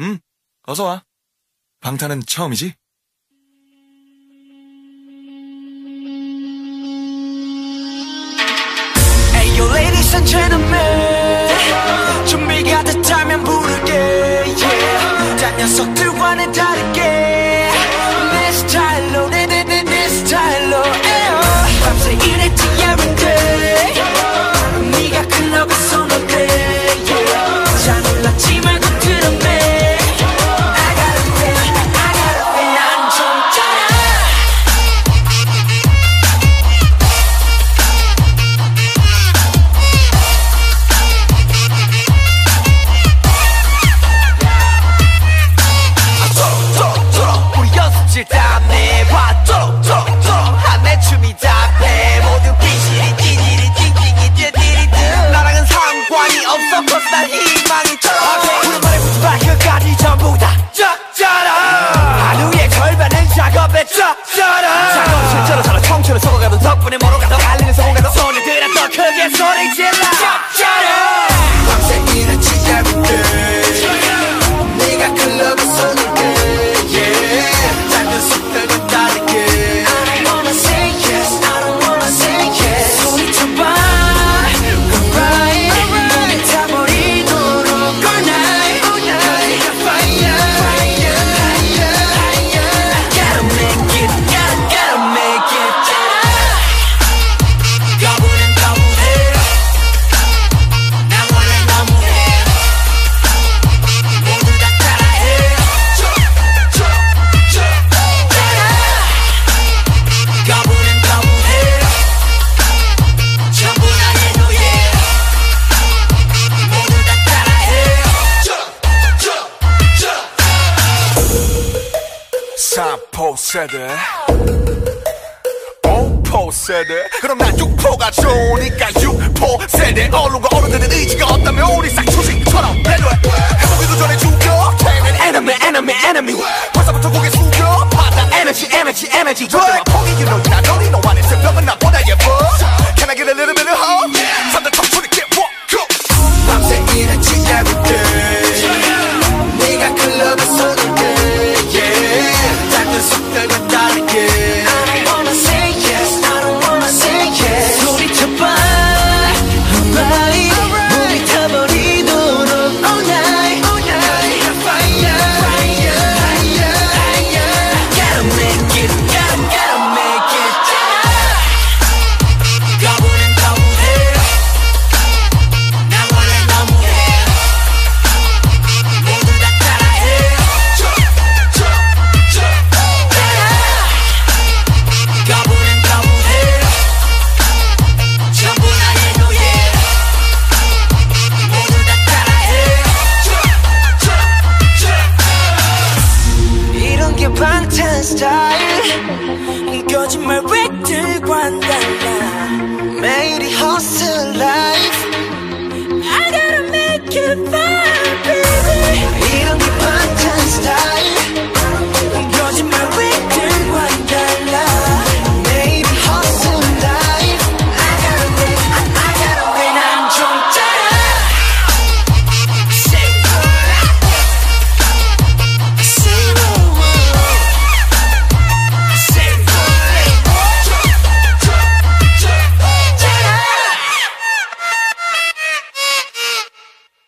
응, 어서 와. 방탄은 처음이지? 준비가 됐다면 부르게, yeah. 다 녀석들과는 다르게. horas de lá 세대. 오포 세대. 그럼 난 육포가 좋으니까 육포 세대. 어른과 어른들은 의지가 없다면 우리 싹초식처럼 배려해. 해보기도 전에 죽여. enemy enemy enemy. 벌써부터 고개 숙여. 받아 에너지 에너지 에너지 절대 포기 you 나너니 스타일. 거짓말 왜 들고 한다 매일이 허슬라.